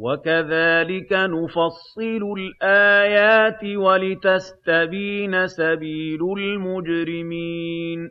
وَكَذَٰلِكَ نُفَصِّلُ الْآيَاتِ وَلِتَسْتَبِينَ سَبِيلُ الْمُجْرِمِينَ